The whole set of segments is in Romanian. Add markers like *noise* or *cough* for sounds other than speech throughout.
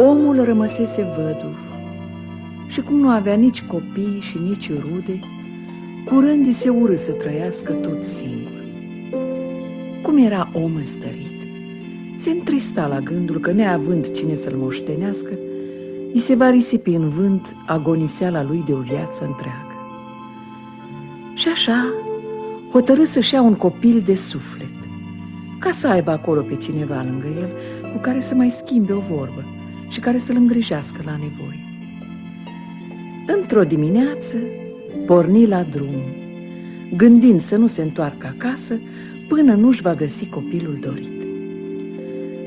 Omul rămăsese văduv și cum nu avea nici copii și nici rude, curând îi se urâ să trăiască tot singur. Cum era om înstărit, se întrista la gândul că, neavând cine să-l moștenească, îi se va risipi în vânt agoniseala lui de o viață întreagă. Și așa hotărâ să-și ia un copil de suflet, ca să aibă acolo pe cineva lângă el cu care să mai schimbe o vorbă și care să-l îngrijească la nevoie. Într-o dimineață porni la drum, gândind să nu se întoarcă acasă până nu-și va găsi copilul dorit.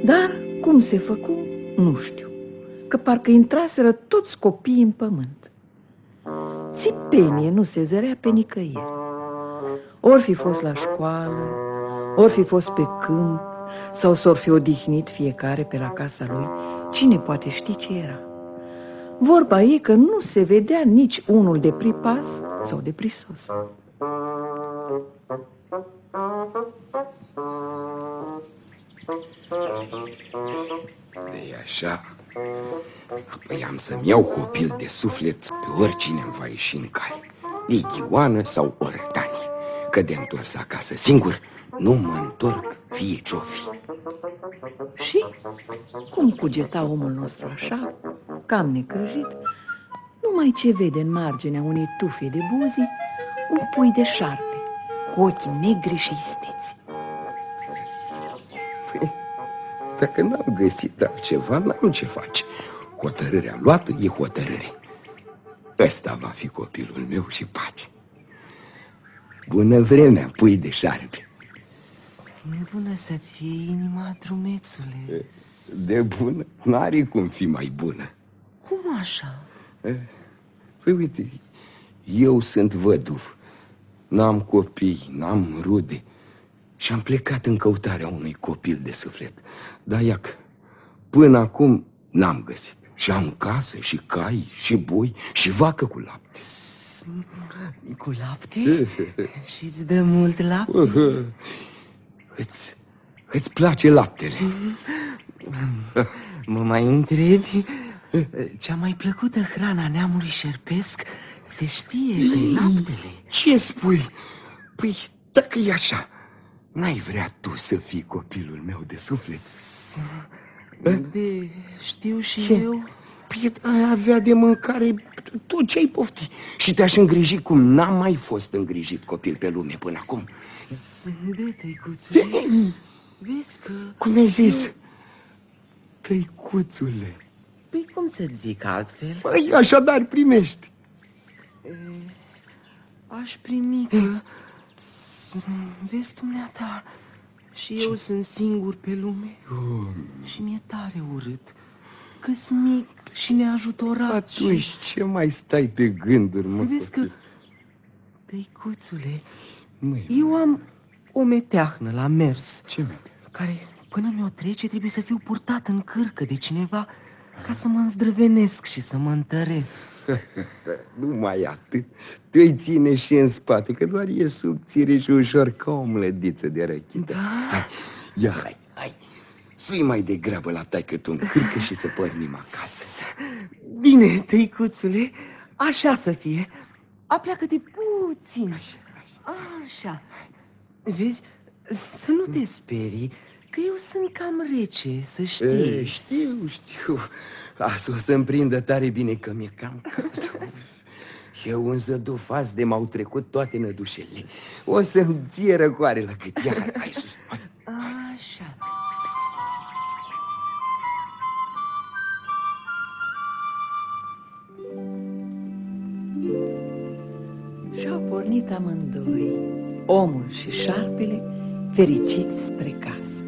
Dar cum se făcu, nu știu, că parcă intraseră toți copiii în pământ. Țipenie nu se zărea pe nicăieri. Ori fi fost la școală, ori fi fost pe câmp, sau s-or fi odihnit fiecare pe la casa lui, cine poate ști ce era. Vorba e că nu se vedea nici unul de pripas sau de prisos. de așa, apoi am să-mi iau copil de suflet pe oricine îmi va ieși în cale, Ligioană sau Orătanie, că de întors acasă singur nu mă întorc fie ce-o fi. Și cum cugeta omul nostru așa, cam necăjit, numai ce vede în marginea unei tufe de buzi un pui de șarpe cu ochi negri și isteți. Păi, dacă n-am găsit altceva, n-am ce face. Hotărârea luată e hotărâre. Ăsta va fi copilul meu și pace. Bună vremea, pui de șarpe. Bună să-ți fie inima, drumețule. De bună? N-are cum fi mai bună. Cum așa? Păi uite, eu sunt văduv. N-am copii, n-am rude. Și am plecat în căutarea unui copil de suflet. Dar iac, până acum n-am găsit. Și am casă, și cai, și boi, și vacă cu lapte. Cu lapte? și îți dă mult lapte? Îți, îți place laptele? Mă mai întrebi? Cea mai plăcută hrana neamului șerpesc se știe că e laptele. Ce spui? Păi, dacă e așa, n-ai vrea tu să fii copilul meu de suflet? De știu și ce? eu. Păi ai avea de mâncare tot ce ai pofti Și te-aș îngriji cum n-am mai fost îngrijit copil pe lume până acum De tăicuțule Vezi că... Cum ai zis? Eu... Tăicuțule Păi cum să zic altfel? Păi așadar primești e, Aș primi că... Vezi dumneata Și eu sunt singur pe lume oh. Și mi-e tare urât că mic și neajutorat Atunci și... ce mai stai pe gânduri, mă? Vezi că, tăicuțule, Măi, eu am o meteahnă la mers Ce meteahnă? Care până mi-o trece trebuie să fiu purtat în cârcă de cineva ca să mă îndrăvenesc și să mă întăresc. *laughs* Nu mai atât. Tu-i ține și în spate Că doar e subțire și ușor ca o mlădiță de răchită Da? Hai, ia, hai, hai. Sui mai degrabă la taică tu în cârcă și să pornim acasă. Bine, tăicuțule, așa să fie. Apleacă de puțin. Așa, așa. Așa. Vezi, să nu te sperii Că eu sunt cam rece, să știi. e, Știu, știu. Asta o să-mi prindă tare bine că mi-e cam cald Eu un zădufas de m-au trecut toate nădușele. O să-mi ție răcoare la cât Iar, hai sus. Hai. Așa. Și-au pornit amândoi, omul și șarpele, fericiți spre casă.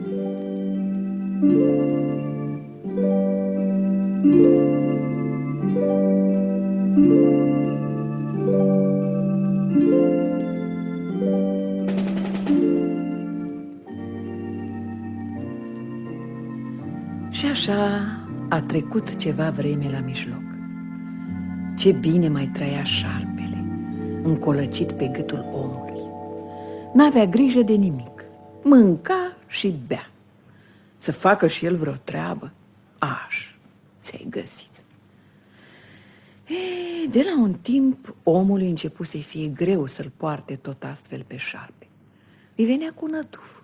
Și așa a trecut ceva vreme la mijloc. Ce bine mai trăia șarpele, încolăcit pe gâtul omului. N-avea grijă de nimic. Mânca și bea. Să facă și el vreo treabă. Aș, ți-ai găsit. E, de la un timp, omul început să-i fie greu să-l poarte tot astfel pe șarpe. Îi venea cu năduf.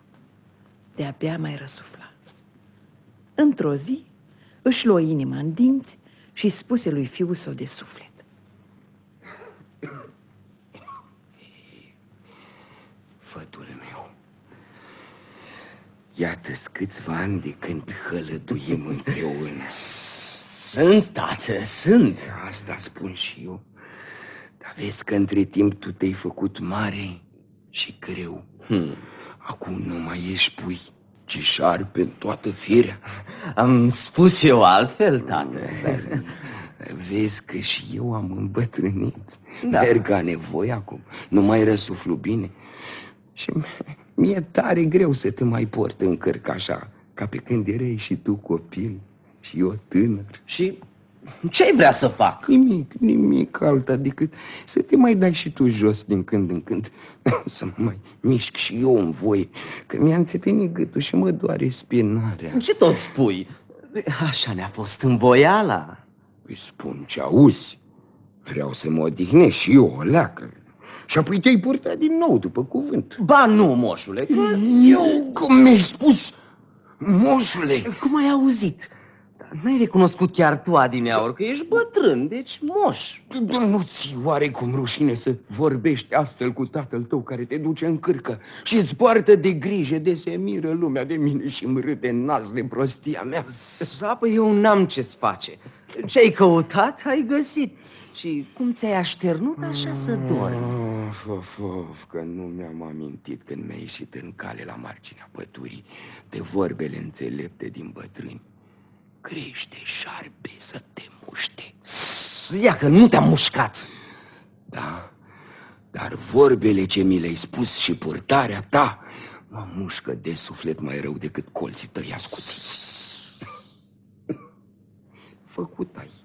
De-abia mai răsufla. Într-o zi, își luă inima în dinți și spuse lui fiul său de suflet. Fătul meu, iată câțiva ani de când hălăduim împreună. Sunt, tată, sunt. Asta spun și eu. Dar vezi că între timp tu te-ai făcut mare și greu. Hmm. Acum nu mai ești pui, ci șarpe în toată firea. Am spus eu altfel, tată. Dar vezi că și eu am îmbătrânit. Da. Merg ca nevoie acum, nu mai răsuflu bine. Și mi-e tare greu să te mai port în cărc așa, ca pe când erai și tu copil și eu tânăr. Și ce ai vrea să fac? Nimic, nimic alta decât să te mai dai și tu jos din când în când *laughs* Să mă mai mișc și eu în voie Că mi-a înțepenit gâtul și mă doare spinarea Ce tot spui? Așa ne-a fost în voiala. Îi spun ce auzi Vreau să mă odihnesc și eu o leacă Și apoi te-ai purtat din nou după cuvânt Ba nu, moșule, că Eu, cum mi-ai spus, moșule Cum ai auzit? Dar N-ai recunoscut chiar tu, adineaur, că ești bătrân, deci moș. Nu ți oare cum rușine să vorbești astfel cu tatăl tău care te duce în cârcă și îți poartă de grijă de se miră lumea de mine și îmi râde nas de prostia mea? Da, păi eu n-am ce-ți face. Ce-ai căutat, ai găsit. Și cum ți-ai așternut, așa să dormi. Of, of, of, că nu mi-am amintit când mi-a ieșit în cale la marginea păturii de vorbele înțelepte din bătrâni. Crește șarpe să te muște. Ia că nu te-am mușcat. Da, dar vorbele ce mi le-ai spus și purtarea ta mă mușcă de suflet mai rău decât colții tăi ascuțiți. Făcut ai.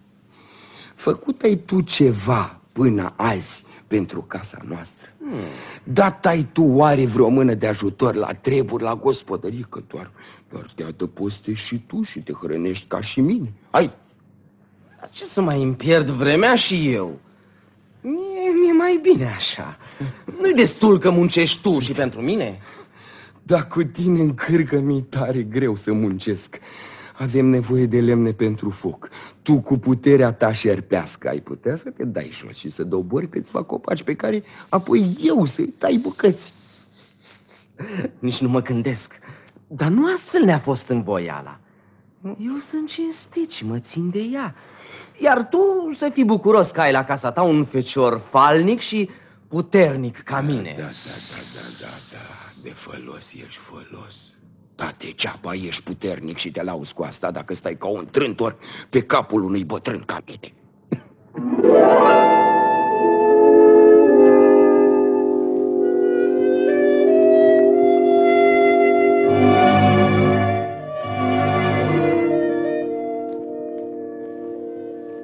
Făcut ai tu ceva până azi pentru casa noastră. Hmm. Dat ai tu oare vreo mână de ajutor la treburi, la gospodărie, că doar, doar te adăpostești și tu și te hrănești ca și mine. Ai, Dar ce să mai îmi pierd vremea și eu? Mie, mi-e mai bine așa. Nu-i destul că muncești tu și pentru mine? Dar cu tine în cârcă mi tare greu să muncesc. Avem nevoie de lemne pentru foc. Tu cu puterea ta șerpească ai putea să te dai jos și să dobori câțiva copaci pe care apoi eu să-i tai bucăți. Nici nu mă gândesc. Dar nu astfel ne-a fost în voiala. Eu sunt cinstit și mă țin de ea. Iar tu să fii bucuros că ai la casa ta un fecior falnic și puternic ca mine. Da, da, da, da, da, da, de folos ești folos. Da, degeaba ești puternic și te lauzi cu asta dacă stai ca un trântor pe capul unui bătrân ca mine.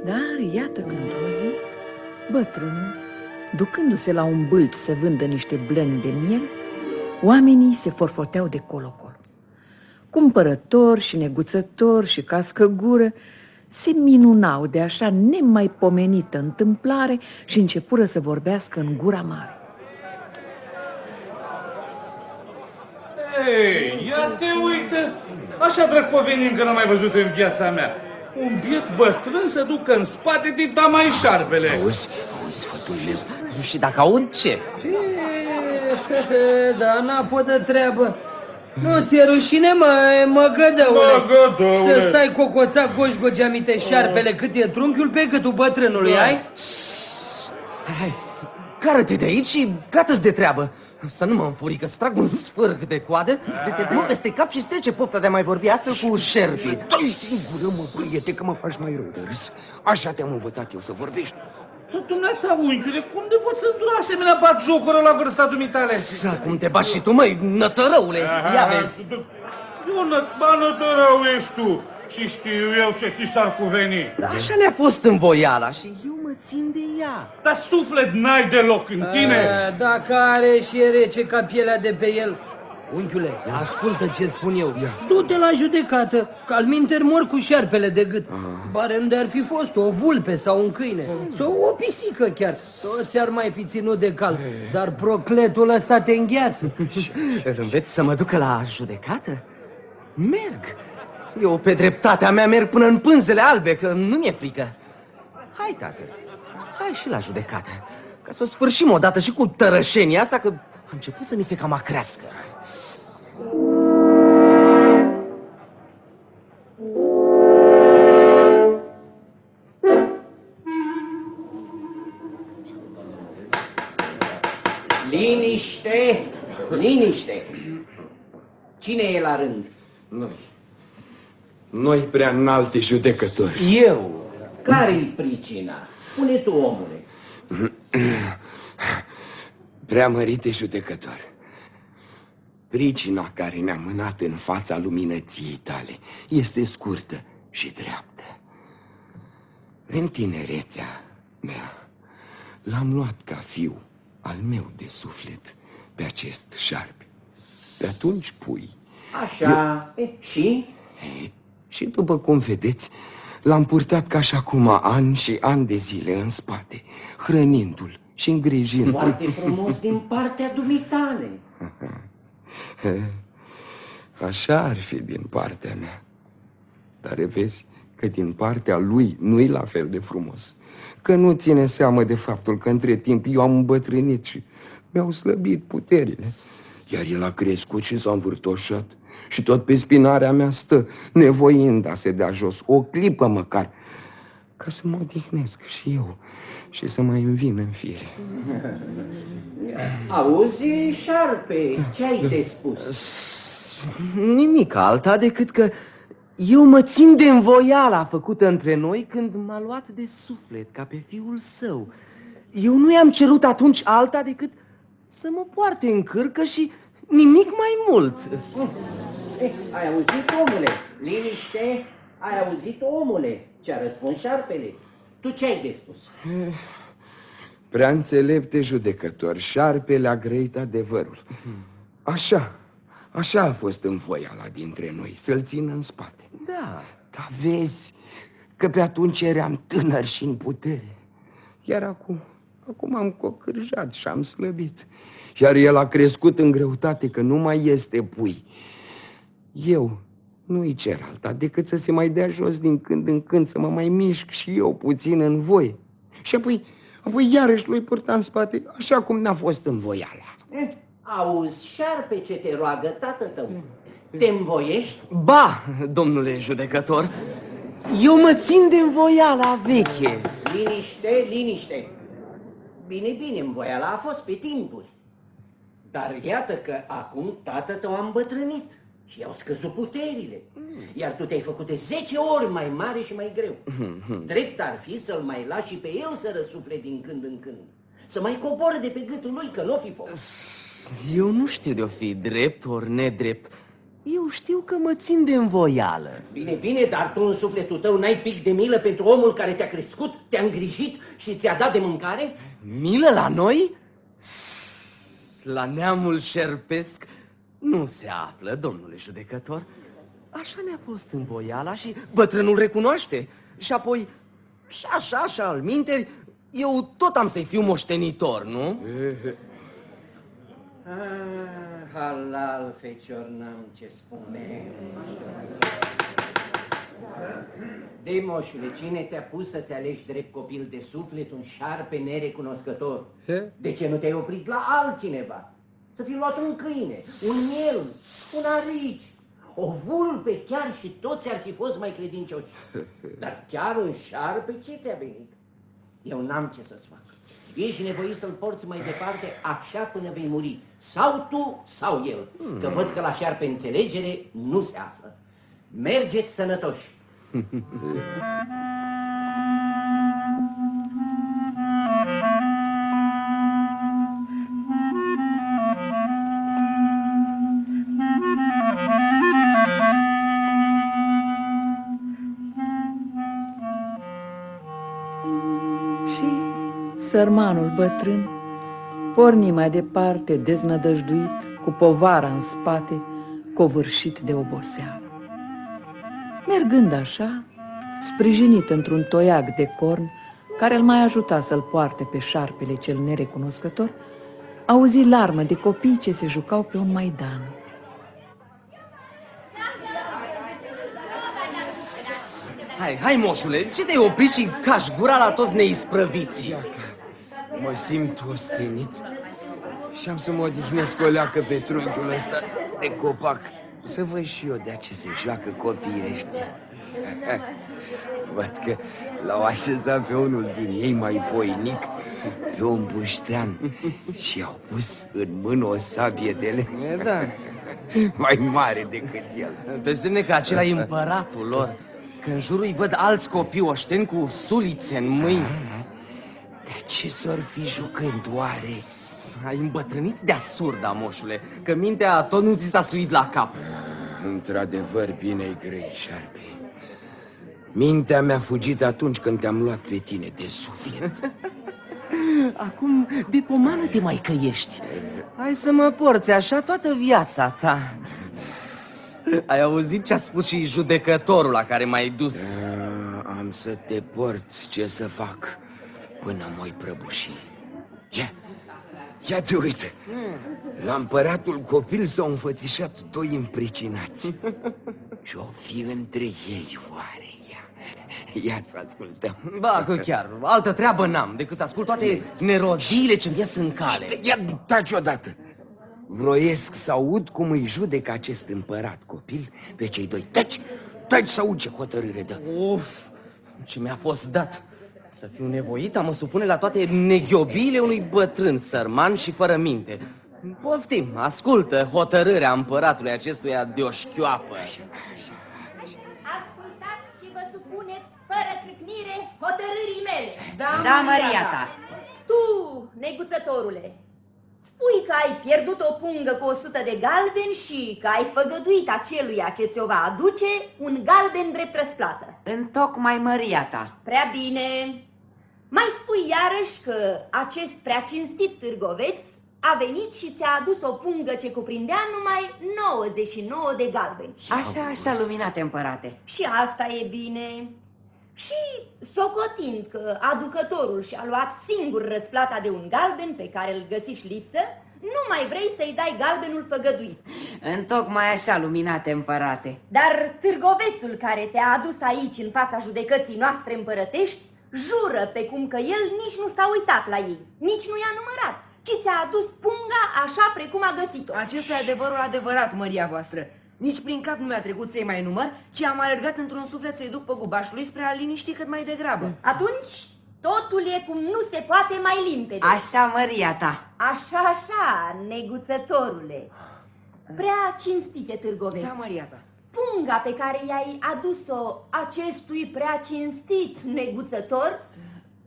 Dar iată că într-o zi, bătrânul, ducându-se la un bâlci să vândă niște blăni de miel, oamenii se forfoteau de colo-colo. Cumpărători și neguțători și cascăgură se minunau de așa nemaipomenită întâmplare și începură să vorbească în gura mare. Ei, ia te uită! Așa drăcovenim că n-am mai văzut în viața mea. Un biet bătrân să ducă în spate de damai șarpele. Auzi, auzi, fătul meu, Și dacă aud ce? *laughs* Da, n-a de treabă. Nu ți-e rușine, mă, măgădăule? Măgădăule. Să stai cocoța goșgogi aminte șarpele cât e trunchiul pe gâtul bătrânului, Da. ai? Hai, cară-te de aici și gata de treabă. Să nu mă înfuri, că trag un sfârg de coadă, de te dau peste cap și strece pofta de a mai vorbi astfel cu șerpii. dai singură, mă, priete, că mă faci mai rău de râs. Așa te-am învățat eu să vorbești. Tu, dumneata, unchiule, cum de poți îndura asemenea batjocură la vârsta dumitale? Să, cum te bași și tu, măi, nătărăule, ia vezi. Eu nă, ba nătărău ești tu și știu eu ce ți s-ar cuveni. Așa ne-a fost în voiala și eu mă țin de ea. Dar suflet n-ai deloc în tine. A, Dacă are și e rece ca pielea de pe el. Unchiule, ascultă ce spun eu. Du-te la judecată, că al minter mor cu șerpele de gât. Bare unde ar fi fost o vulpe sau un câine. Sau o pisică chiar. Toți ar mai fi ținut de cal. Dar procletul ăsta te îngheață. *laughs* Și înveți să mă ducă la judecată? Merg. Eu pe dreptatea mea merg până în pânzele albe, că nu mi-e frică. Hai, tată, hai și la judecată. Ca să o sfârșim odată și cu tărășenia asta, că a început să mi se cam acrească. Liniște, liniște. Cine e la rând? Noi. Noi prea înalte judecători. Eu? Care-i pricina? Spune tu, omule. *clears throat* Prea mărite judecători. Pricina care ne-a mânat în fața luminăției tale este scurtă și dreaptă. În tinerețea mea l-am luat ca fiu al meu de suflet pe acest șarpe. Pe atunci pui. Așa, e, și? Ei, și după cum vedeți, l-am purtat ca și acum ani și ani de zile în spate, hrănindu-l și îngrijindu-l. Foarte frumos din partea dumitale. *laughs* *laughs* Așa ar fi din partea mea. Dar vezi că din partea lui nu-i la fel de frumos. Că nu ține seamă de faptul că între timp eu am îmbătrânit și mi-au slăbit puterile. Iar el a crescut și s-a învârtoșat și tot pe spinarea mea stă, nevoind a se dea jos, o clipă măcar, ca să mă odihnesc și eu și să mai învin în fire. *laughs* Auzi, șarpe, ce ai de spus? Nimic alta decât că eu mă țin de învoiala făcută între noi când m-a luat de suflet ca pe fiul său. Eu nu i-am cerut atunci alta decât să mă poarte în cârcă și nimic mai mult. Eh, ai auzit, omule? Liniște, ai auzit, omule? Ce-a răspuns șarpele? Tu ce ai de spus? Prea înțelepte judecător, șarpele a grăit adevărul. Așa, așa a fost în voiala dintre noi, să-l țină în spate. Da, Dar vezi că pe atunci eram tânăr și în putere. Iar acum, acum am cocârjat și am slăbit. Iar el a crescut în greutate că nu mai este pui. Eu nu-i cer alta decât să se mai dea jos din când în când, să mă mai mișc și eu puțin în voi. Și apoi, apoi iarăși lui purta în spate, așa cum n-a fost în voiala. Eh, auzi, șarpe, ce te roagă tatăl tău? Te învoiești? ba, domnule judecător, eu mă țin de învoiala veche. Liniște, liniște. Bine, bine, învoiala a fost pe timpuri. Dar iată că acum tată tău a îmbătrânit și i-au scăzut puterile. Iar tu te-ai făcut de 10 ori mai mare și mai greu. Drept ar fi să-l mai lași și pe el să răsufle din când în când. Să mai coboră de pe gâtul lui, că nu fi fost. Eu nu știu de-o fi drept ori nedrept. Eu știu că mă țin de învoială. Bine, bine, dar tu în sufletul tău n-ai pic de milă pentru omul care te-a crescut, te-a îngrijit și ți-a dat de mâncare? Milă la noi? S- La neamul șerpesc nu se află, domnule judecător. Așa ne-a fost în boiala și bătrânul recunoaște. Și apoi, și așa, și al minteri, eu tot am să-i fiu moștenitor, nu? *laughs* Ah, halal, fecior, n-am ce spune. Dei, moșule, cine te-a pus să-ți alegi drept copil de suflet un șarpe nerecunoscător? He? De ce nu te-ai oprit la altcineva? Să fi luat un câine, un miel, un arici, o vulpe chiar și toți ar fi fost mai credincioși. *laughs* Dar chiar un șarpe ce ți-a venit? Eu n-am ce să-ți fac. Ești nevoit să-l porți mai departe așa până vei muri. Sau tu, sau el. Că văd că la șarpe înțelegere nu se află. Mergeți sănătoși. *laughs* sărmanul bătrân porni mai departe deznădăjduit, cu povara în spate, covârșit de oboseală. Mergând așa, sprijinit într-un toiag de corn, care îl mai ajuta să-l poarte pe șarpele cel nerecunoscător, auzi larmă de copii ce se jucau pe un maidan. Hai, hai, moșule, ce te-ai oprit și cași gura la toți neisprăviții? Mă simt ostenit și am să mă odihnesc o leacă pe trunchiul ăsta de copac. Să văd și eu de ce se joacă copiii ăștia. *laughs* Văd că l-au așezat pe unul din ei mai voinic Pe un buștean Și au pus în mână o sabie de lemn E, da, *laughs* Mai mare decât el. Pe semne că acela e împăratul lor. Că în jurul îi văd alți copii oșteni cu sulițe în mâini. De ce s-or fi jucând oare? Ai îmbătrânit de surda, moșule, că mintea tot nu ți s-a suit la cap. Într-adevăr, bine-i grei, șarpe Mintea mi-a fugit atunci când te-am luat pe tine de suflet *laughs* Acum de pomană te mai căiești. Hai să mă porți așa toată viața ta. Ai auzit ce a spus și judecătorul la care m-ai dus? A, Am să te port ce să fac până moi prăbuși Ia, ia te uite. La împăratul copil s-au înfățișat doi împricinați. *laughs* Și o fi între ei oare Ia, ia să ascultăm. Ba, că chiar, altă treabă n-am decât să ascult toate neroziile ce-mi ies în cale. Ia, taci odată. Vroiesc să aud cum îi judecă acest împărat copil pe cei doi. Taci, taci să aud ce hotărâre dă. Uf, ce mi-a fost dat. Să fiu nevoit a mă supune la toate neghiobiile unui bătrân sărman și fără minte. Poftim, ascultă hotărârea împăratului acestuia de o șchioapă. Ascultați și vă supuneți fără crâcnire hotărârii mele. Da, Maria ta. Tu, neguțătorule, spui că ai pierdut o pungă cu o sută de galbeni și că ai făgăduit aceluia ce ți-o va aduce un galben drept răsplată. Întocmai Maria ta. Prea bine. Mai spui iarăși că acest prea cinstit târgoveț a venit și ți-a adus o pungă ce cuprindea numai 99 de galbeni. Așa, așa, luminate împărate. Și asta e bine. Și socotind că aducătorul și-a luat singur răsplata de un galben pe care îl găsiși lipsă, nu mai vrei să-i dai galbenul făgăduit. Întocmai așa, luminate împărate. Dar târgovețul care te-a adus aici în fața judecății noastre împărătești, jură pe cum că el nici nu s-a uitat la ei, nici nu i-a numărat, ci ți-a adus punga așa precum a găsit-o. Acesta e adevărul adevărat, măria voastră. Nici prin cap nu mi-a trecut să-i mai număr, ci am alergat într-un suflet să-i duc pe gubașului spre a liniști cât mai degrabă. Atunci totul e cum nu se poate mai limpede. Așa, măria ta. Așa, așa, neguțătorule. Prea cinstite târgoveți. Da, măria ta. Punga pe care i-ai adus-o acestui prea cinstit neguțător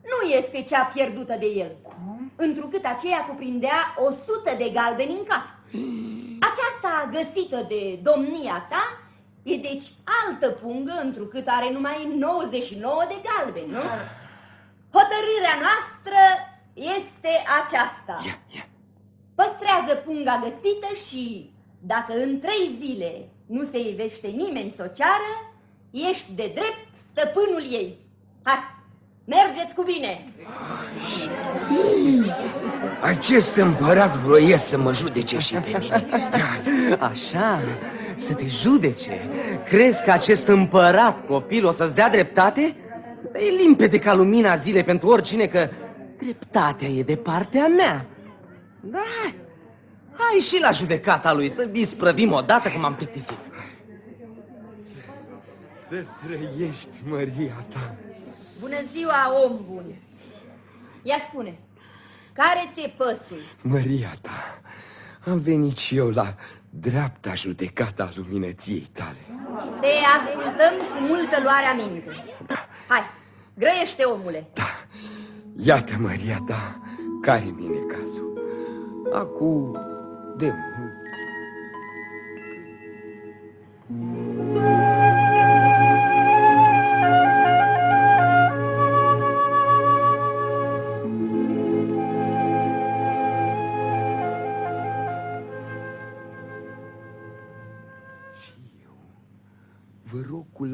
nu este cea pierdută de el. Cum? Întrucât aceea cuprindea o sută de galbeni în cap. Aceasta găsită de domnia ta e deci altă pungă, întrucât are numai 99 de galbeni, nu? Hotărârea noastră este aceasta. Ia, ia Păstrează punga găsită și, dacă în trei zile nu se ivește nimeni să o ceară, ești de drept stăpânul ei. Hai, mergeți cu bine! Acest împărat vroie să mă judece și pe mine Așa, să te judece. Crezi că acest împărat copil o să-ți dea dreptate? E limpede ca lumina zilei pentru oricine că dreptatea e de partea mea. Da, hai și la judecata lui să isprăvim odată cum am plictisit. Să trăiești, Maria ta Bună ziua, om bun! Ia spune, care ți-e păsul? Maria ta Am venit și eu la dreapta judecata a luminăției tale Te ascultăm cu multă luare aminte. Hai, grăiește, omule! Da, iată, Maria ta, care mine cazul Acum, de mult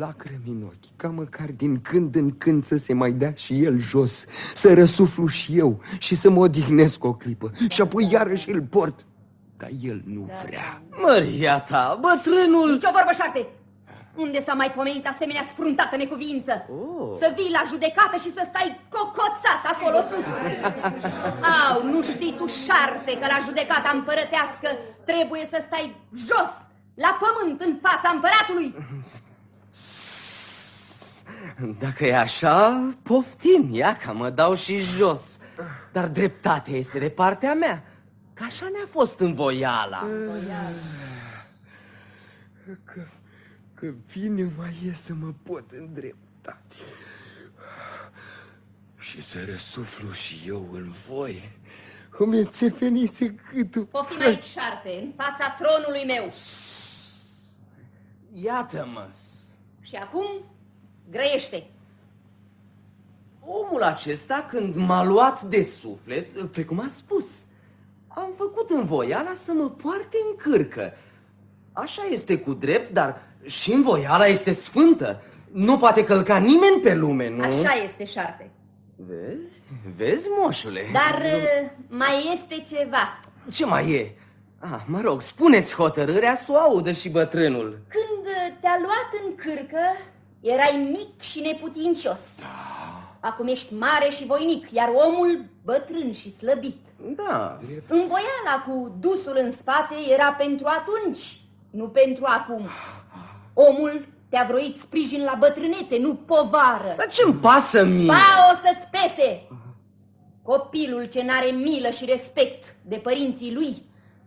lacrimi în ochi, ca măcar din când în când să se mai dea și el jos, să răsuflu și eu și să mă odihnesc o clipă și apoi iarăși îl port. Dar el nu vrea. Măria ta, bătrânul... Nici o vorbă șarpe! Unde s-a mai pomenit asemenea sfruntată necuvință? Oh. Să vii la judecată și să stai cocoțat acolo sus. Au, nu știi tu, șarpe, că la judecata împărătească trebuie să stai jos, la pământ, în fața împăratului. Dacă e așa, poftim, ia că mă dau și jos. Dar dreptatea este de partea mea, că așa ne-a fost în voiala. Că, că bine mai e să mă pot îndrepta și să răsuflu și eu în voie. Îmi țepenise câtul. Poftim aici, șarpe, în fața tronului meu. Iată-mă, Și acum, grăiește. omul acesta când m-a luat de suflet, pe cum a spus, am făcut în voiala să mă poarte în cârcă. Așa este cu drept, dar și în voiala este sfântă. Nu poate călca nimeni pe lume, nu? Așa este, șarpe. Vezi? Vezi, moșule? Dar uh, mai este ceva. Ce mai e? Ah, mă rog, spuneți hotărârea să o audă și bătrânul. Când uh, te-a luat în cârcă, erai mic și neputincios. Acum ești mare și voinic, iar omul bătrân și slăbit. Da, Învoiala cu dusul în spate era pentru atunci, nu pentru acum. Omul te-a vroit sprijin la bătrânețe, nu povară. dar ce-mi pasă mie? Ba o să-ți pese! Copilul ce n-are milă și respect de părinții lui,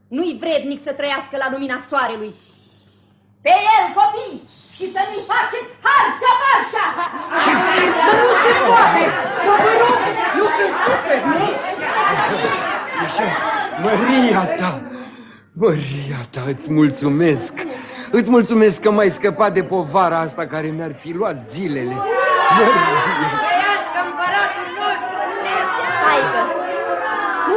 nu-i vrednic să trăiască la lumina soarelui. Pe el, copii, și să nu-i faceți harcea marșa! Așa, Maria ta, Maria ta, îți mulțumesc. Îți mulțumesc că m-ai scăpat de povara asta care mi-ar fi luat zilele. Taică,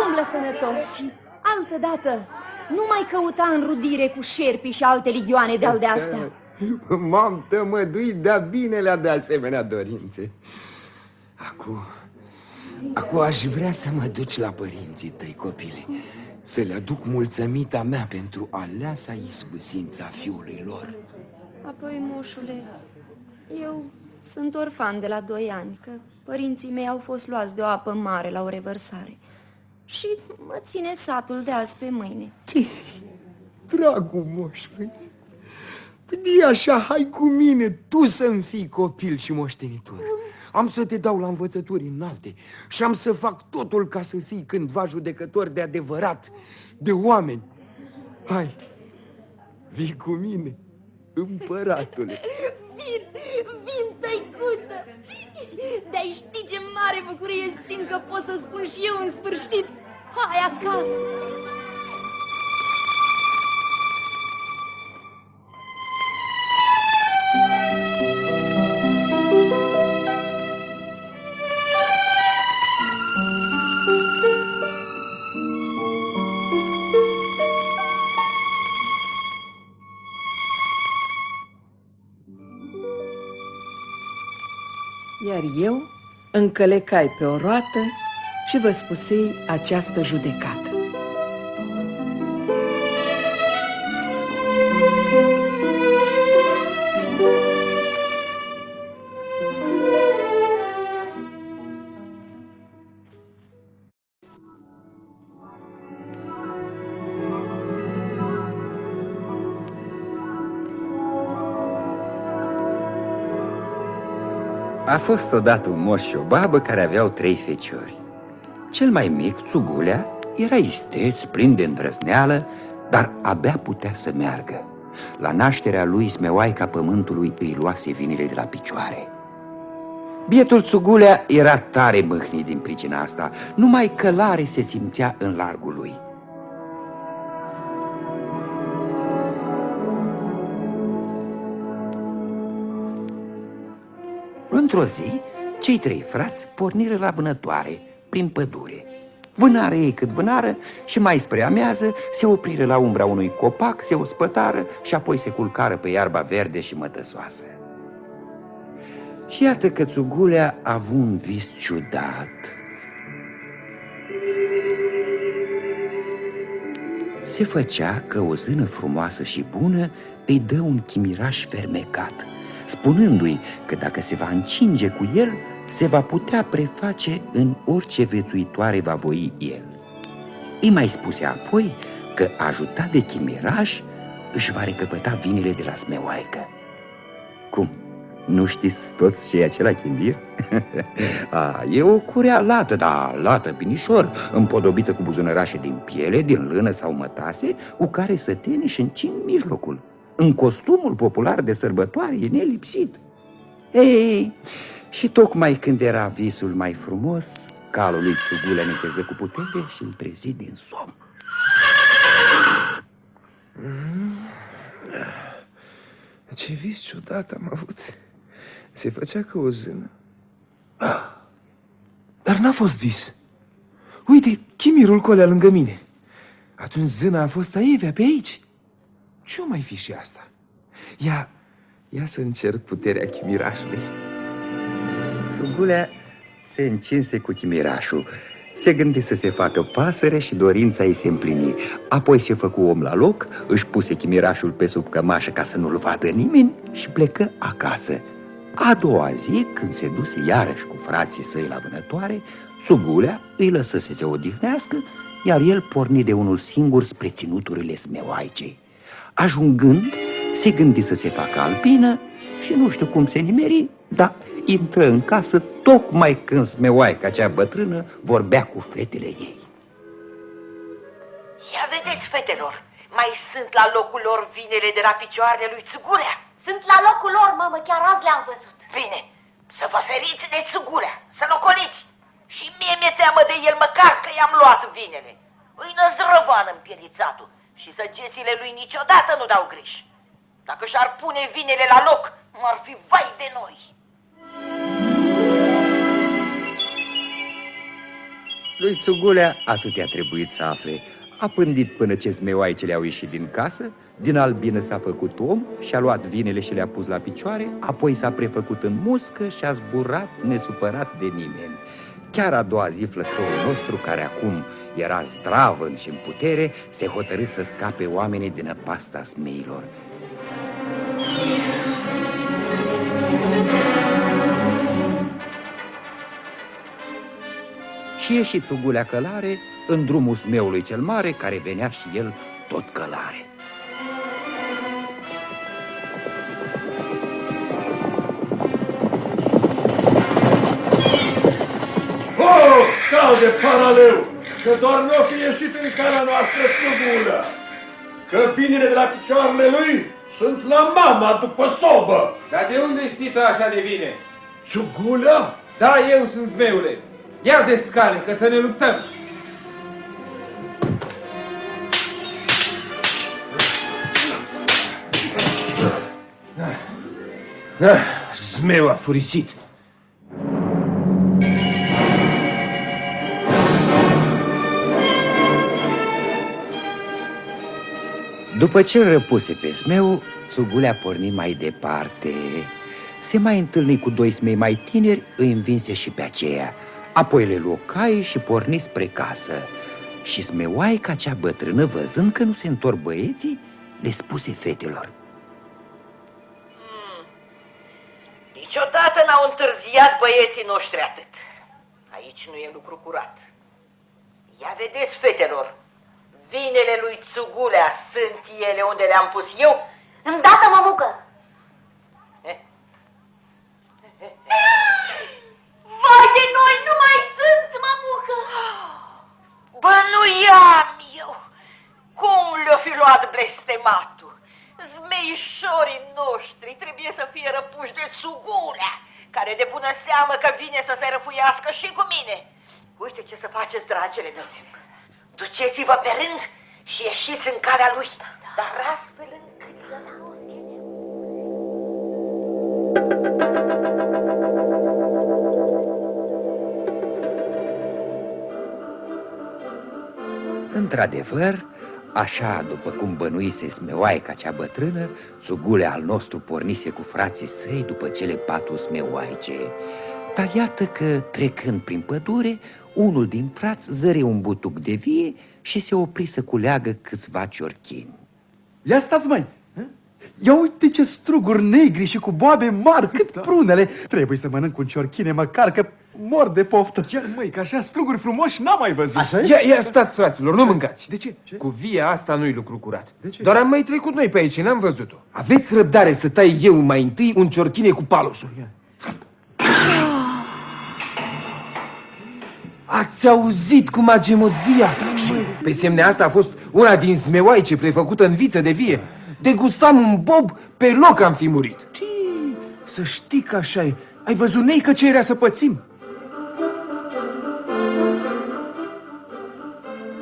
umblă sănătos și altădată nu mai căuta înrudire cu șerpii și alte ligioane de-al de astea. *laughs* M-am tămăduit de-a binelea de asemenea dorințe. Acum, acum aș vrea să mă duci la părinții tăi, copile, să le aduc mulțămita mea pentru aleasa iscusința fiului lor. Apoi, moșule, eu sunt orfan de la doi ani, că părinții mei au fost luați de o apă mare la o revărsare. Și mă ține satul de azi pe mâine. *laughs* Dragul moșului, păi așa, hai cu mine, tu să-mi fii copil și moștenitor. Am să te dau la învățături înalte și am să fac totul ca să fii cândva judecător de adevărat, de oameni. Hai, vii cu mine, *laughs* împăratule. Vin, vin, tăicuță! De-ai ști ce mare bucurie simt că pot să spun și eu în sfârșit. Hai acasă! Iar eu încălecai pe o roată și vă spusei această judecată. Fost odată un moș și o babă care aveau trei feciori. Cel mai mic, Țugulea, era isteț, plin de îndrăzneală, dar abia putea să meargă. La nașterea lui, smeoaica pământului îi luase vinile de la picioare. Bietul Țugulea era tare mâhnit din pricina asta, numai călare se simțea în largul Într-o zi, cei trei frați porniră la vânătoare, prin pădure. Vânare ei cât vânară și mai spre amează se opriră la umbra unui copac, se ospătară și apoi se culcară pe iarba verde și mătăsoasă. Și iată că Țugulea a avut un vis ciudat. Se făcea că o zână frumoasă și bună îi dă un chimiraș fermecat, spunându-i că dacă se va încinge cu el, se va putea preface în orice vețuitoare va voi el. Îi mai spuse apoi că, ajutat de chimiraș, își va recăpăta vinile de la smeoaică. Cum? Nu știți toți ce e acela chimbir? *laughs* A, e o curea lată, da, lată, binișor, împodobită cu buzunărașe din piele, din lână sau mătase, cu care să tene și încin mijlocul. În costumul popular de sărbătoare e nelipsit. Ei, și tocmai când era visul mai frumos, calul lui Țugulea neceză cu putere și îl trezi din somn. Mm. Ce vis ciudat am avut. Se făcea ca o zână. Ah, dar n-a fost vis. Uite, chimirul colea lângă mine. Atunci zâna a fost aievea pe aici. Ce-o mai fi și asta? Ia, ia să încerc puterea chimirașului. Sugulea se încinse cu chimirașul. Se gândi să se facă pasăre și dorința ei se împlini. Apoi se făcu om la loc, își puse chimirașul pe sub cămașă ca să nu-l vadă nimeni și plecă acasă. A doua zi, când se duse iarăși cu frații săi la vânătoare, Sugulea îi lăsă să se odihnească, iar el porni de unul singur spre ținuturile smeoaicei. Ajungând, se gândi să se facă alpină și nu știu cum se nimeri, dar intră în casă tocmai când smeoaica cea bătrână vorbea cu fetele ei. Ia vedeți, fetelor, mai sunt la locul lor vinele de la picioarele lui Țugulea. Sunt la locul lor, mamă, chiar azi le-am văzut. Bine, să vă feriți de Țugulea, să-l ocoliți. Și mie mi-e teamă de el măcar că i-am luat vinele. Îi năzrăvan împielițatul și săgețile lui niciodată nu dau greș. Dacă și-ar pune vinele la loc, ar fi vai de noi. Lui Țugulea atât a trebuit să afle. A pândit până ce zmeoaicele au ieșit din casă, din albină s-a făcut om și-a luat vinele și le-a pus la picioare, apoi s-a prefăcut în muscă și a zburat nesupărat de nimeni. Chiar a doua zi flăcăul nostru, care acum era zdravăn și în putere, se hotărâ să scape oamenii din năpasta smeilor. Și ieși Țugulea călare în drumul smeului cel mare, care venea și el tot călare. Oh, cal de paraleu, că doar nu fi ieșit în cara noastră Țugulea, că vinile de la picioarele lui sunt la mama după sobă. Dar de unde știi tu așa de bine? Țugulea? Da, eu sunt zmeule. Ia de scale, că să ne luptăm. Ah, zmeu a furisit. După ce îl răpuse pe smeu, Țugulea porni mai departe. Se mai întâlni cu doi smei mai tineri, îi învinse și pe aceea. Apoi le luă cai și porni spre casă. Și smeoaica cea bătrână, văzând că nu se întorc băieții, le spuse fetelor. Niciodată n-au întârziat băieții noștri atât. Aici nu e lucru curat. Ia vedeți, fetelor, vinele lui Țugulea sunt ele unde le-am pus eu? Îndată, mămucă! Vai de noi, nu mai sunt, mămucă! Bănuiam eu! Cum le-o fi luat blestematul? Zmeișorii noștri trebuie să fie răpuși de Țugulea, care de bună seamă că vine să se răfuiască și cu mine. Uite ce să faceți, dragele mele. Duceți-vă pe rând și ieșiți în calea lui, dar astfel încât să n-auzi Într-adevăr, așa după cum bănuise smeoaica cea bătrână, țugule al nostru pornise cu frații săi după cele patru smeoaice. Dar iată că, trecând prin pădure, unul din frați zăre un butuc de vie și se opri să culeagă câțiva ciorchini. Ia stați, mai! Ia uite ce struguri negri și cu boabe mari, cât da. prunele! Trebuie să mănânc un ciorchine, măcar că mor de poftă. Chiar, măi, că așa struguri frumoși n-am mai văzut. Așa ia, ia stați, fraților, nu mâncați. De ce? ce? Cu via asta nu-i lucru curat. De ce? Doar am mai trecut noi pe aici, n-am văzut-o. Aveți răbdare să tai eu mai întâi un ciorchine cu paloșul. Ia. Ați auzit cum a gemut via? Da, și pe semne asta a fost una din zmeoaice prefăcută în viță de vie. Degustam un bob, pe loc am fi murit. Tii, să știi că așa e. Ai văzut nei că ce era să pățim?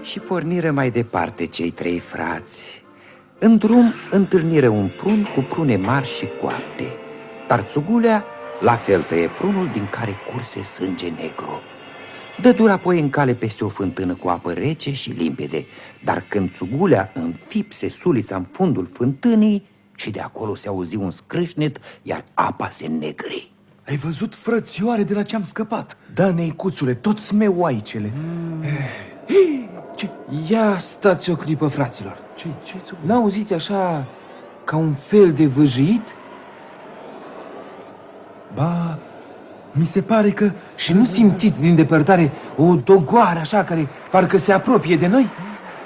Și porniră mai departe cei trei frați. În drum întâlniră un prun cu prune mari și coapte. Dar țugulea la fel tăie prunul din care curse sânge negru. Dă dur apoi în cale peste o fântână cu apă rece și limpede, dar când țugulea înfipse sulița în fundul fântânii și de acolo se auzi un scrâșnet, iar apa se negri. Ai văzut, frățioare, de la ce am scăpat? Da, neicuțule, toți meoaicele. Mm. Ce? Ia stați o clipă, fraților. Ce? Ce? N-auziți așa ca un fel de văjit? Ba, mi se pare că... Și nu simțiți din depărtare o dogoară așa care parcă se apropie de noi?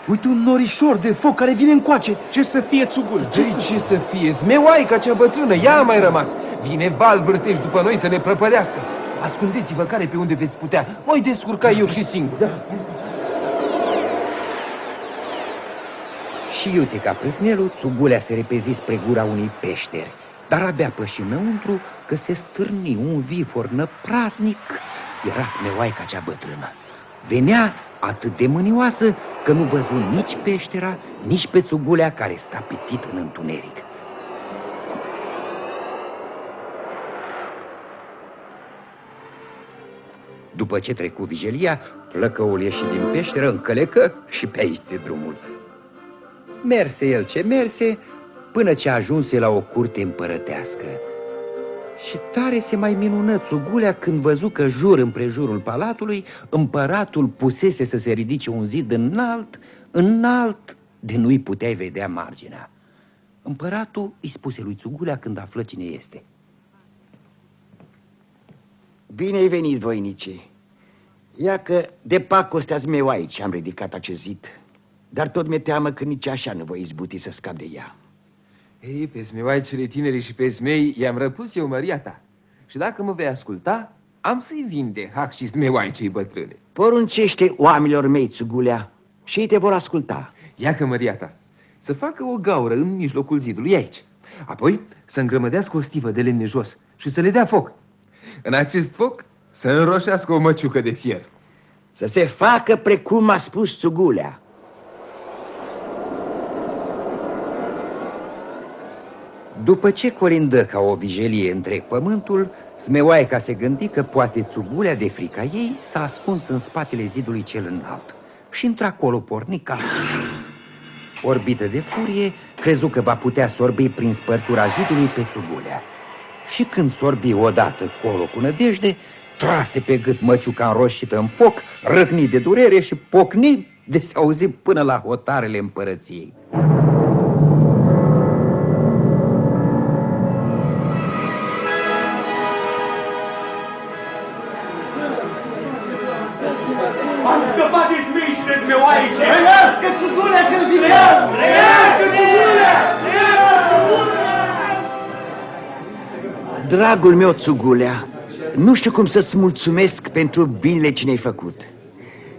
Uite un norișor de foc care vine încoace. Ce să fie, țugul? Ce, ce să fie? Zmeoaica cea bătrână, ea a mai rămas. Vine val vârtești după noi să ne prăpădească. Ascundeți-vă care pe unde veți putea. Voi descurca eu și singur. Da. Și iute ca prâsnelul, țugulea se repezi spre gura unui peșteri. Dar abia păși înăuntru că se stârni un vifor năprasnic, era smeoaica cea bătrână. Venea atât de mânioasă că nu văzu nici peștera, nici pe țugulea care sta pitit în întuneric. După ce trecu vigilia, plăcăul ieși din peșteră, încălecă și pe aici drumul. Merse el ce merse, până ce ajunse la o curte împărătească. Și tare se mai minună țugulea când văzu că jur împrejurul palatului împăratul pusese să se ridice un zid înalt, înalt, de nu-i puteai vedea marginea. Împăratul îi spuse lui Țugulea când află cine este. Bine ai venit, voinice. Ia că de pacostea meu aici am ridicat acest zid, dar tot mi-e teamă că nici așa nu voi izbuti să scap de ea. Ei, pe smeoaicele tineri și pe smei i-am răpus eu măria ta. Și dacă mă vei asculta, am să-i vinde hac și smeoaicei bătrâne. Poruncește oamenilor mei, țugulea, și ei te vor asculta. Ia că măria ta, să facă o gaură în mijlocul zidului aici. Apoi să îngrămădească o stivă de lemne jos și să le dea foc. În acest foc să înroșească o măciucă de fier. Să se facă precum a spus țugulea. După ce colindă ca o vijelie întreg pământul, Smeoaica se gândi că poate țugulea de frica ei s-a ascuns în spatele zidului cel înalt și într-acolo porni ca Orbită de furie, crezu că va putea sorbi prin spărtura zidului pe țugulea. Și când sorbi odată colo cu nădejde, trase pe gât măciuca înroșită în foc, răcni de durere și pocni de se auzi până la hotarele împărăției. Dragul meu, țugulea, nu știu cum să-ți mulțumesc pentru binele ce ne-ai făcut.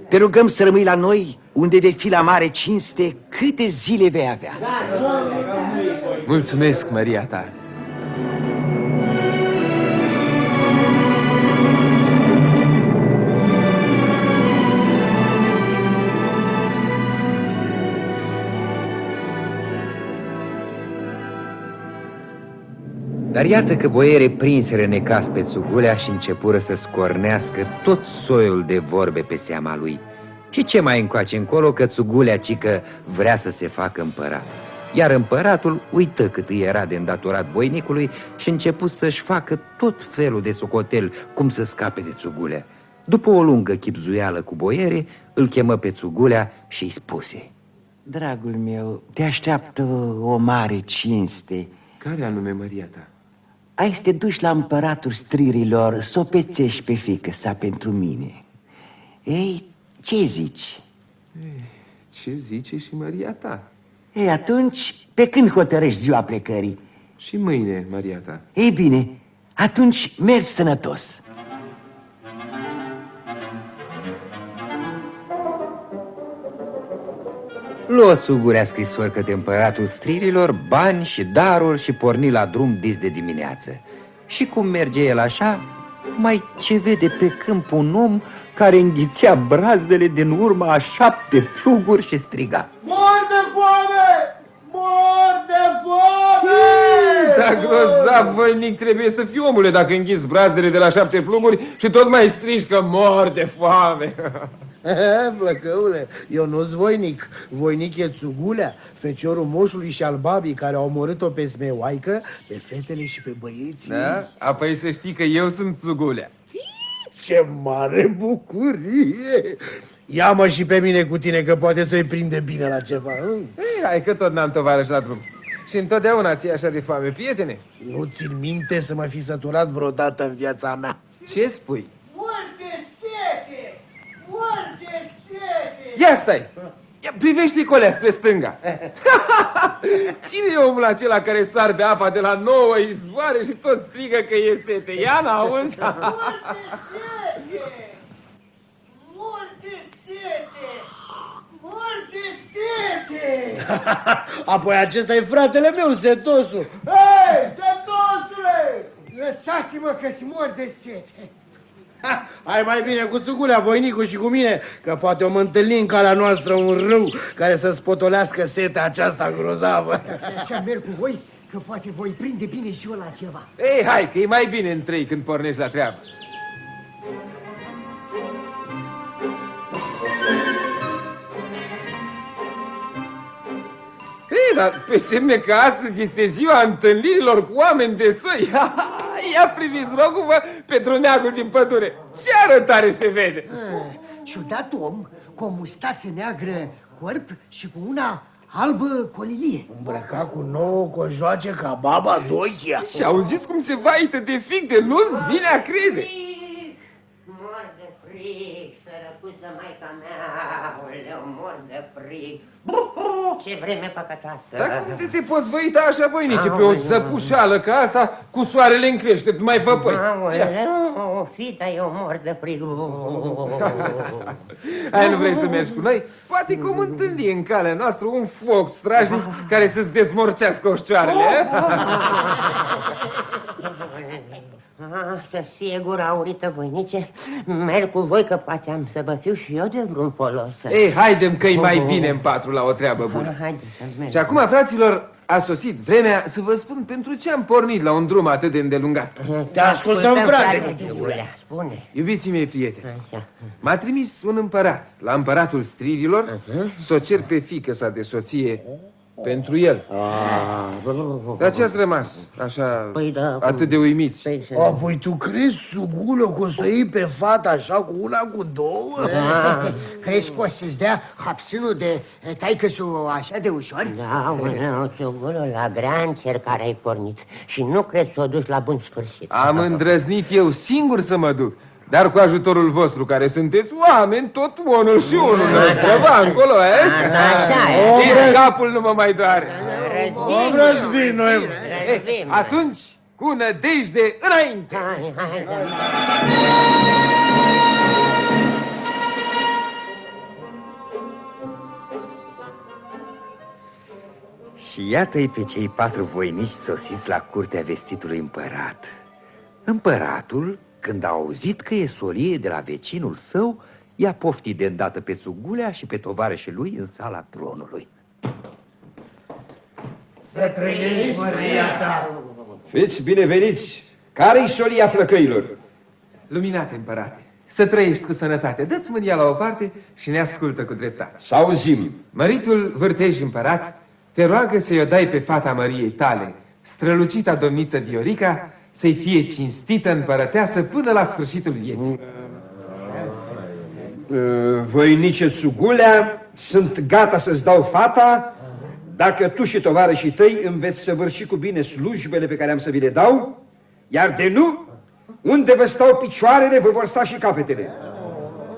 Te rugăm să rămâi la noi, unde de fi la mare cinste, câte zile vei avea. Mulțumesc, Maria ta. Dar iată că boiere prinseră necas pe țugulea și începură să scornească tot soiul de vorbe pe seama lui. Și ce mai încoace încolo că țugulea cică vrea să se facă împărat. Iar împăratul uită cât îi era de îndatorat voinicului și început să-și facă tot felul de socotel cum să scape de țugulea. După o lungă chipzuială cu boiere, îl chemă pe țugulea și îi spuse Dragul meu, te așteaptă o mare cinste. Care anume, Maria ta? Ai să te duci la împăratul stririlor să o pețești pe fică sa pentru mine. Ei, ce zici? Ce zice și Maria ta? Ei, atunci, pe când hotărăști ziua plecării? Și mâine, Maria ta. Ei bine, atunci mergi sănătos. Luă țugurea scrisori către împăratul stririlor, bani și daruri și porni la drum dis de dimineață. Și cum merge el așa, mai ce vede pe câmp un om care înghițea brazdele din urma a șapte pluguri și striga. Mor de foame! Mor de foame! Da, grozav, voinic, trebuie să fii omule dacă înghiți brazdele de la șapte pluguri și tot mai strici că mor de foame. *laughs* Flăcăule, eu nu-s voinic. Voinic e Țugulea, feciorul moșului și al babii care au omorât-o pe smeoaică, pe fetele și pe băieții. Da? Apoi să știi că eu sunt țugulea. Ce mare bucurie! Ia-mă și pe mine cu tine, că poate ți-o prinde bine la ceva. hă? Ei, hai că tot n-am tovarăș la drum. Și întotdeauna ți așa de foame, prietene. Nu țin minte să mă fi săturat vreodată în viața mea. Ce spui? Mor de sete! Mor de sete! Ia stai! Ia, privește colea spre stânga. *laughs* Cine e omul acela care soarbe apa de la nouă izvoare și tot strigă că e sete? Ia n-auzi? Mor de sete! Mor de sete! *laughs* Apoi acesta e fratele meu, Setosul. Hei, sătosule! Lăsați-mă că-ți mor de sete! Hai mai bine cu țugulea, voinicul și cu mine, că poate o mă întâlni în calea noastră un râu care să spotolească setea aceasta grozavă. Așa merg cu voi, că poate voi prinde bine și eu la ceva. Ei, hai, că e mai bine în trei când pornești la treabă. Ei, dar pe semne că astăzi este ziua întâlnirilor cu oameni de soi. *laughs* Ia priviți, rogul-vă, pe druneagul din pădure. Ce arătare se vede! Ah, Ciudat om, cu o mustață neagră corp și cu una albă colilie. Îmbrăcat cu nouă cojoace ca baba Dochia. Și auziți cum se vaită de fig de nu-ți vine a crede. Mor de frig, sărăcuță maica mea, aoleu, mor de frig. Ce vreme păcătoasă. Dar cum de te poți văita așa, voinice, pe o zăpușală ca asta, cu soarele în crește, mai văpăi? Aoleu, fita, eu mor de frig. *laughs* Hai, nu vrei să mergi cu noi? Poate că om întâlni în calea noastră un foc strașnic care să-ți dezmorcească oșcioarele, eh? Ah, să fie gura aurită, voinice. Merg cu voi că poate am să vă fiu și eu de vreun folos. Ei, haidem că e mai bine în patru la o treabă bună. Haide să merg. Și acum, fraților, a sosit vremea să vă spun pentru ce am pornit la un drum atât de îndelungat. Te ascultăm, frate. Ciugulea, spune. Iubiții mei prieteni, Așa. m-a trimis un împărat la împăratul stririlor să o cer pe fică sa de soție pentru el. Dar ce ați rămas așa Păi da, cum- atât de uimiți? Păi să- Apoi tu crezi, sugulă, că o să iei pe fata așa cu una, cu două? Ah, *laughs* Crezi că o să-ți dea hapsânul de taică așa de ușor? Da, mână, ciugulul, la grea încercare ai pornit și nu cred să o duci la bun sfârșit. Am îndrăznit eu singur să mă duc. Dar cu ajutorul vostru, care sunteți oameni, tot unul și unul, năstră, va încolo, eh? Așa e. Nici capul nu mă mai doare. O răzbim noi. Eh, Atunci, cu nădejde înainte! Hai, hai, hai. Și iată-i pe cei patru voinici sosiți la curtea vestitului împărat. Împăratul, când a auzit că e solie de la vecinul său, i-a poftit de îndată pe țugulea și pe tovarășii lui în sala tronului. Să trăiești, Maria ta. Fiți bineveniți! Care-i solia flăcăilor? Luminate, împărate, Să trăiești cu sănătate. Dă-ți mânia la o parte și ne ascultă cu dreptate. Să auzim. Măritul vârtej împărat te roagă să-i o dai pe fata Măriei tale, strălucita domniță Viorica, să-i fie cinstită împărăteasă până la sfârșitul vieții. Uh, Voinice Țugulea, sunt gata să-ți dau fata dacă tu și tovarășii tăi îmi veți săvârși cu bine slujbele pe care am să vi le dau, iar de nu, unde vă stau picioarele, vă vor sta și capetele.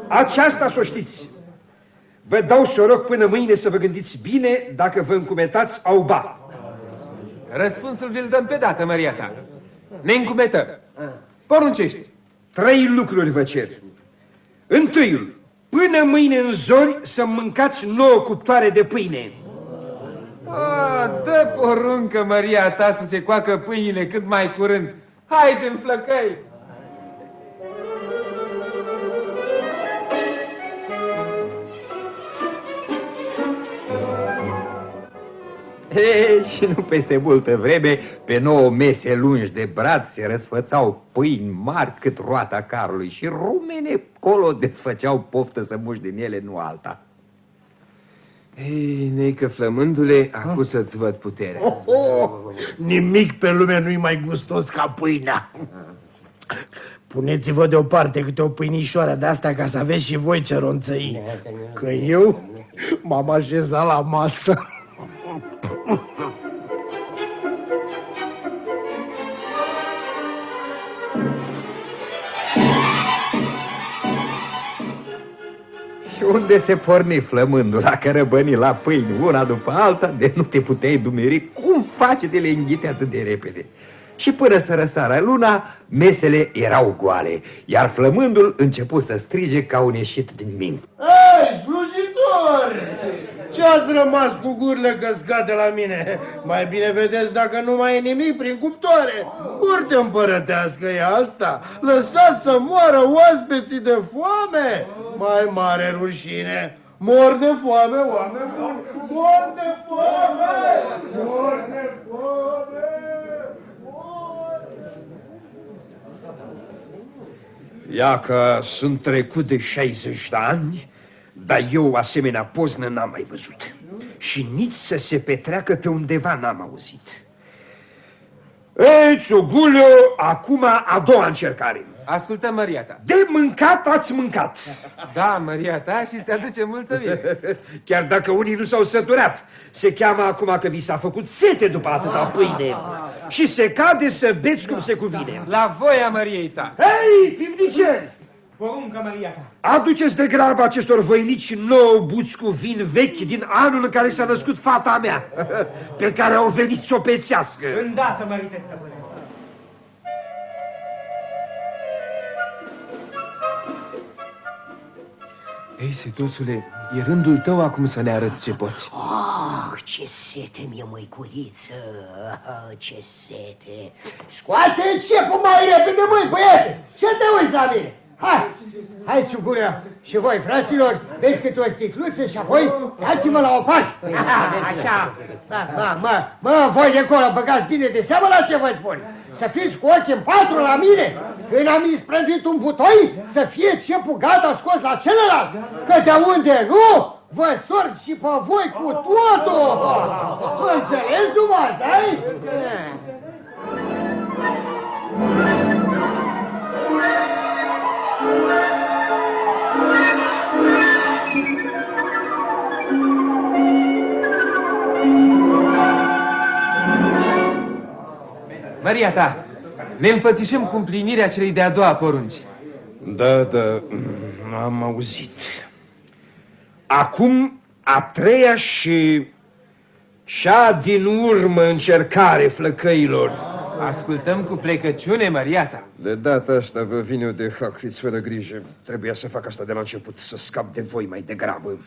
Aceasta să o știți. Vă dau să rog până mâine să vă gândiți bine dacă vă încumetați auba. Răspunsul vi-l dăm pe dată, Maria ta. Ne încumetăm. Poruncești. Trei lucruri vă cer. Întâiul, până mâine în zori să mâncați nouă cuptoare de pâine. A, dă poruncă, Maria ta, să se coacă pâinile cât mai curând. Haide în E, și nu peste multă vreme, pe nouă mese lungi de brad se răsfățau pâini mari cât roata carului și rumene colo desfăceau poftă să muși din ele, nu alta. Ei, neică flămândule, acum să-ți văd puterea. Oh, oh, nimic pe lume nu-i mai gustos ca pâinea. Puneți-vă deoparte câte o pâinișoară de asta ca să aveți și voi ce ronțăi. Că eu m-am așezat la masă. Și unde se porni flămândul la cărăbăni la pâini, una după alta, de nu te puteai dumeri cum face de le înghite atât de repede. Și până să răsară luna, mesele erau goale, iar flămândul început să strige ca un ieșit din minți. Ei, slujitori! Ce ați rămas cu gurile căscate la mine? Mai bine vedeți dacă nu mai e nimic prin cuptoare. Curte împărătească e asta. Lăsați să moară oaspeții de foame. Mai mare rușine. Mor de foame, oameni buni. Mor de foame! Mor de foame! Ia că sunt trecut de 60 de ani, dar eu asemenea poznă n-am mai văzut. Și nici să se petreacă pe undeva n-am auzit. Ei, Țuguliu, acum a doua încercare. Ascultă, Maria ta. De mâncat ați mâncat. Da, Maria ta și ți aduce mulțumire. *laughs* Chiar dacă unii nu s-au săturat, se cheamă acum că vi s-a făcut sete după atâta pâine. Și se cade să beți cum se cuvine. La voia Mariei ta. Hei, pivniceri! Poruncă, Maria ta. Aduceți de grabă acestor voinici nouă buți cu vin vechi din anul în care s-a născut fata mea, pe care au venit să o pețească. Îndată, mărite stăpâne. Ei, seduțule, e rândul tău acum să ne arăți ce poți. Ah, ce sete mie, măiculiță, ah, ce sete. Scoate cepul mai repede, măi, băiete, ce te uiți la mine? Hai, hai, ciugurea, și voi, fraților, beți câte o sticluță și apoi dați-mă la o parte. Așa, da, da, mă, mă, voi de acolo, băgați bine de seamă la ce vă spun. Să fiți cu ochii în patru la mine, când am isprăvit un butoi, să fie cepul gata scos la celălalt, că de unde nu, vă sorg și pe voi cu totul. Înțelegi, Dumas, ai? Maria ta, ne înfățișăm cu împlinirea celei de-a doua porunci. Da, da, am auzit. Acum a treia și cea din urmă încercare flăcăilor. Ascultăm cu plecăciune, Maria ta. De data asta vă vine eu de hac, fiți fără grijă. Trebuia să fac asta de la început, să scap de voi mai degrabă.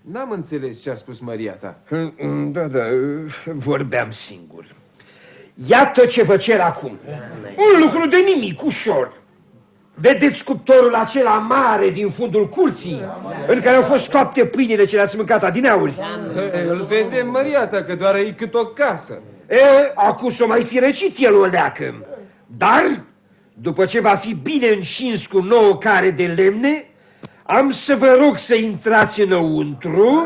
N-am înțeles ce a spus Maria ta. Da, da, vorbeam singur. Iată ce vă cer acum. Un lucru de nimic, ușor. Vedeți cuptorul acela mare din fundul curții, în care au fost scoapte pâinile ce le-ați mâncat adineauri? Îl vedem, Maria ta, că doar e cât o casă. E, acum s-o mai fi răcit el o leacă. Dar după ce va fi bine înșins cu nouă care de lemne, am să vă rog să intrați înăuntru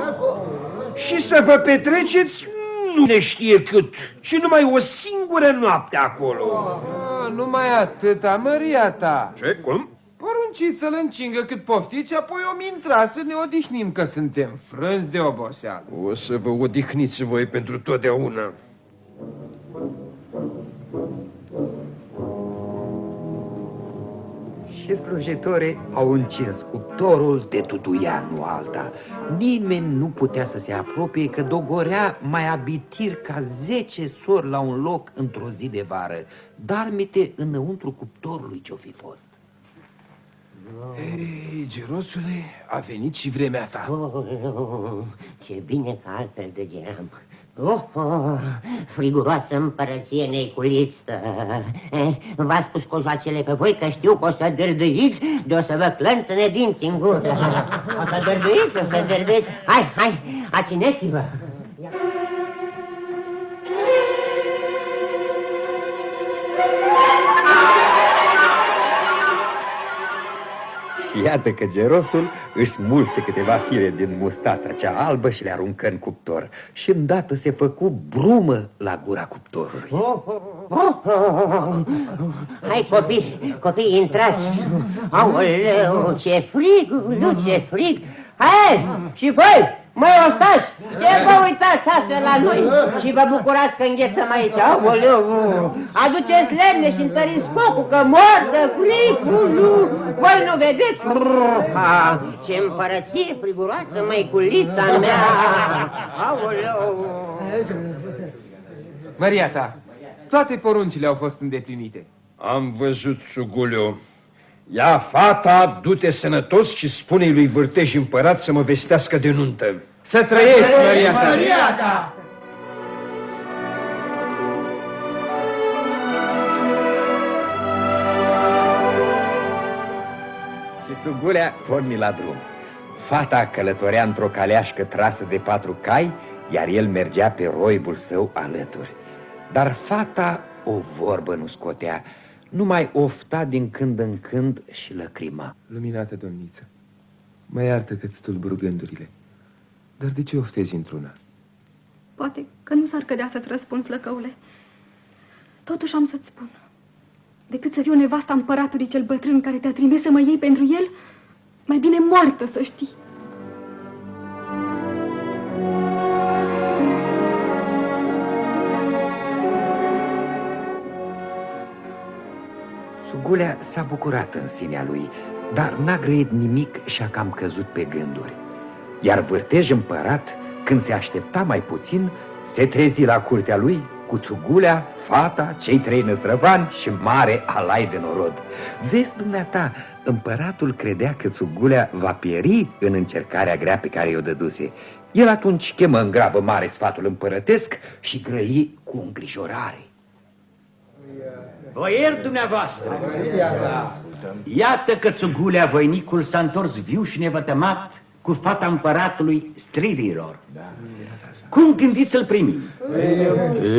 și să vă petreceți nu ne știe cât, ci numai o singură noapte acolo. Ah, numai atâta, măria ta. Ce? Cum? Porunciți să-l încingă cât poftiți, apoi om intra să ne odihnim, că suntem frânzi de oboseală. O să vă odihniți voi pentru totdeauna. Și slujitorii au încins cuptorul de tutuia, nu alta. Nimeni nu putea să se apropie că dogorea mai abitir ca zece sori la un loc într-o zi de vară, dar mite înăuntru cuptorului ce-o fi fost. Ei, Gerosule, a venit și vremea ta. Oh, ce bine că altfel degeam. Oh, oh, friguroasă împărăție neculiță. Eh, V-ați spus cojoacele pe voi că știu că o să dârdâiți de o să vă clănțăne dinți în gură. O să dârdâiți, o să dârdâiți. Hai, hai, ațineți-vă. Iată că gerosul își smulse câteva fire din mustața cea albă și le aruncă în cuptor și îndată se făcu brumă la gura cuptorului. Hai, copii, copii, intrați. Aoleu, ce frig, nu, ce frig. Hai, și voi, Măi, ostași, ce vă uitați astea la noi și vă bucurați că înghețăm aici? Aoleu, aduceți lemne și întăriți focul, că mor de frig, nu, voi nu vedeți? Ha, ce împărăție friguroasă, măiculița mea! Aoleu! Maria ta, toate poruncile au fost îndeplinite. Am văzut, Sugulio. Ia fata, du-te sănătos și spune lui Vârtej împărat să mă vestească de nuntă. Să trăiești, Maria ta! Maria ta! Și Țugulea porni la drum. Fata călătorea într-o caleașcă trasă de patru cai, iar el mergea pe roibul său alături. Dar fata o vorbă nu scotea, numai ofta din când în când și lăcrima. Luminată domniță, mă iartă că-ți tulbur gândurile, dar de ce oftezi într-una? Poate că nu s-ar cădea să-ți răspund, flăcăule. Totuși am să-ți spun. Decât să fiu nevasta împăratului cel bătrân care te-a trimis să mă iei pentru el, mai bine moartă să știi. Sugulea s-a bucurat în sinea lui, dar n-a grăit nimic și a cam căzut pe gânduri. Iar vârtej împărat, când se aștepta mai puțin, se trezi la curtea lui cu Țugulea, fata, cei trei năzdrăvani și mare alai de norod. Vezi, dumneata, împăratul credea că Țugulea va pieri în încercarea grea pe care i-o dăduse. El atunci chemă în grabă mare sfatul împărătesc și grăi cu îngrijorare. Boier dumneavoastră, iată că Țugulea voinicul s-a întors viu și nevătămat cu fata împăratului stririlor. Cum gândiți să-l primim?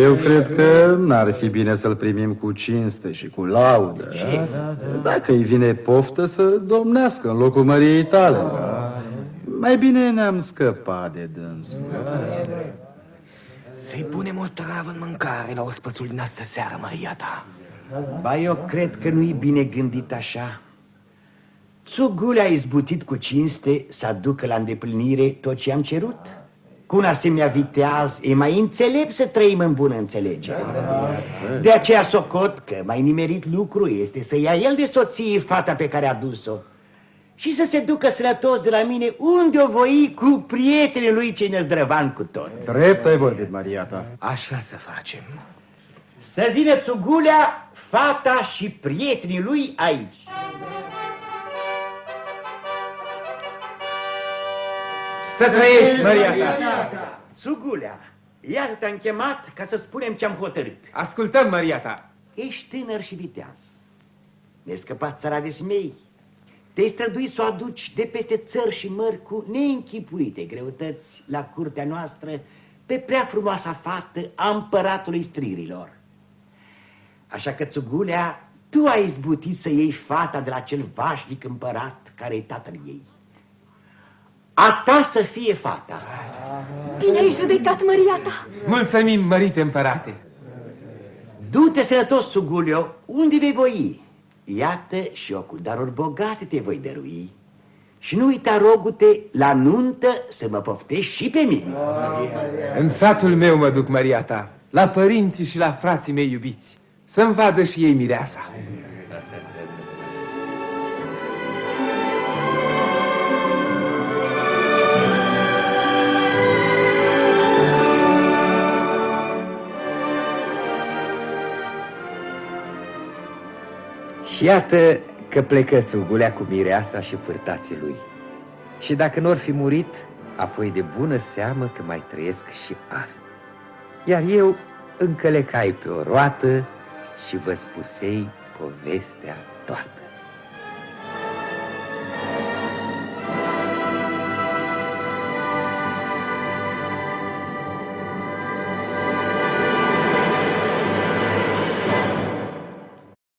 Eu cred că n-ar fi bine să-l primim cu cinste și cu laudă. Ce? Dacă îi vine poftă să domnească în locul măriei tale. Mai bine ne-am scăpat de dânsul. Să-i punem o travă în mâncare la ospățul din astă seară, Maria ta. Ba, eu cred că nu-i bine gândit așa. Țugulea a izbutit cu cinste să aducă la îndeplinire tot ce am cerut. Cu un asemenea viteaz e mai înțelept să trăim în bună înțelegere. De aceea socot că mai nimerit lucru este să ia el de soție fata pe care a dus-o și să se ducă sănătos de la mine unde o voi cu prietenii lui cei năzdrăvan cu tot. Drept ai vorbit, Maria ta. Așa să facem. Să vină Țugulea, fata și prietenii lui aici. Să trăiești, Maria ta! Țugulea, iată te-am chemat ca să spunem ce-am hotărât. Ascultăm, Maria ta! Ești tânăr și viteaz. Ne-ai scăpat țara de smei. Te-ai străduit să o aduci de peste țări și mări cu neînchipuite greutăți la curtea noastră pe prea frumoasa fată a împăratului stririlor. Așa că Țugulea Tu ai izbutit să iei fata de la cel vașnic împărat care e tatăl ei. A ta să fie fata. Bine ai judecat, Maria ta. Mulțumim, mărite împărate. Du-te sănătos, Sugulio, unde vei voi? Iată și eu cu daruri bogate te voi dărui. Și nu uita, rogute, la nuntă să mă poftești și pe mine. În satul meu mă duc, Maria ta, la părinții și la frații mei iubiți, să-mi vadă și ei mireasa. Și iată că plecă țugulea cu mireasa și fârtații lui. Și dacă n-or fi murit, apoi de bună seamă că mai trăiesc și asta. Iar eu încălecai pe o roată și vă spusei povestea toată.